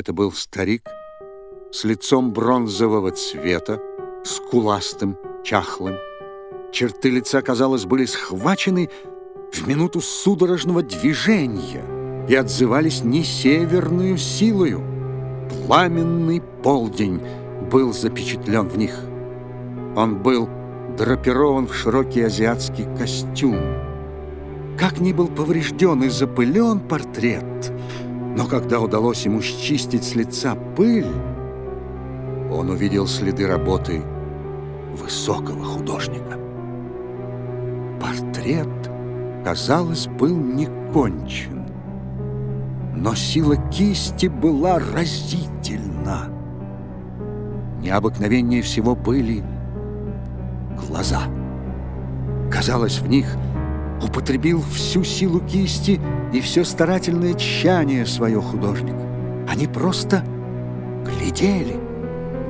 Это был старик с лицом бронзового цвета, скуластым, чахлым. Черты лица, казалось, были схвачены в минуту судорожного движения и отзывались не северную силою. Пламенный полдень был запечатлен в них. Он был драпирован в широкий азиатский костюм. Как ни был поврежден и запылен портрет, но когда удалось ему счистить с лица пыль, он увидел следы работы высокого художника. Портрет, казалось, был не кончен, но сила кисти была разительна. Необыкновеннее всего были глаза. Казалось, в них употребил всю силу кисти и все старательное тщание свое художник. Они просто глядели,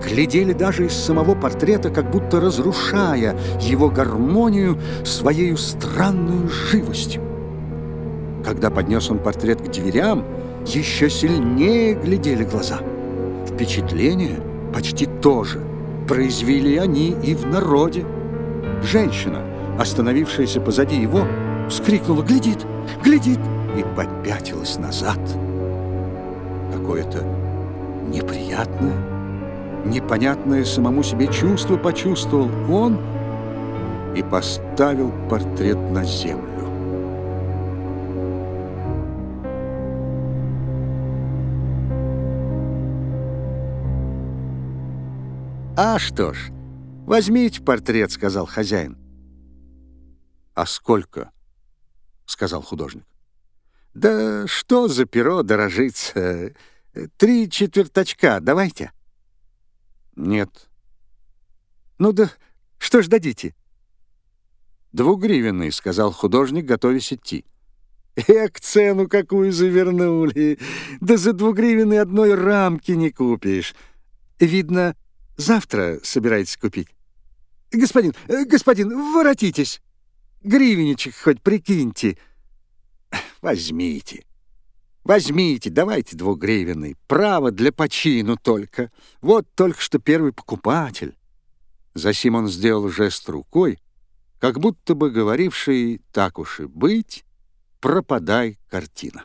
глядели даже из самого портрета, как будто разрушая его гармонию своей странной живостью. Когда поднес он портрет к дверям, еще сильнее глядели глаза. Впечатление почти тоже произвели они и в народе. Женщина, остановившаяся позади его, вскрикнула «Глядит! Глядит!» и попятилась назад. Какое-то неприятное, непонятное самому себе чувство почувствовал он и поставил портрет на землю. «А что ж, возьмите портрет», — сказал хозяин. «А сколько?» — сказал художник. «Да что за перо дорожится? Три четверточка давайте». «Нет». «Ну да что ж дадите?» «Двугривенный», — сказал художник, готовясь идти. «Эк, цену какую завернули! Да за двугривенный одной рамки не купишь. Видно, завтра собираетесь купить. Господин, господин, воротитесь!» Гривенечек хоть прикиньте. Возьмите. Возьмите, давайте двугривенный. Право для почину только. Вот только что первый покупатель. Засим он сделал жест рукой, как будто бы говоривший «так уж и быть, пропадай картина».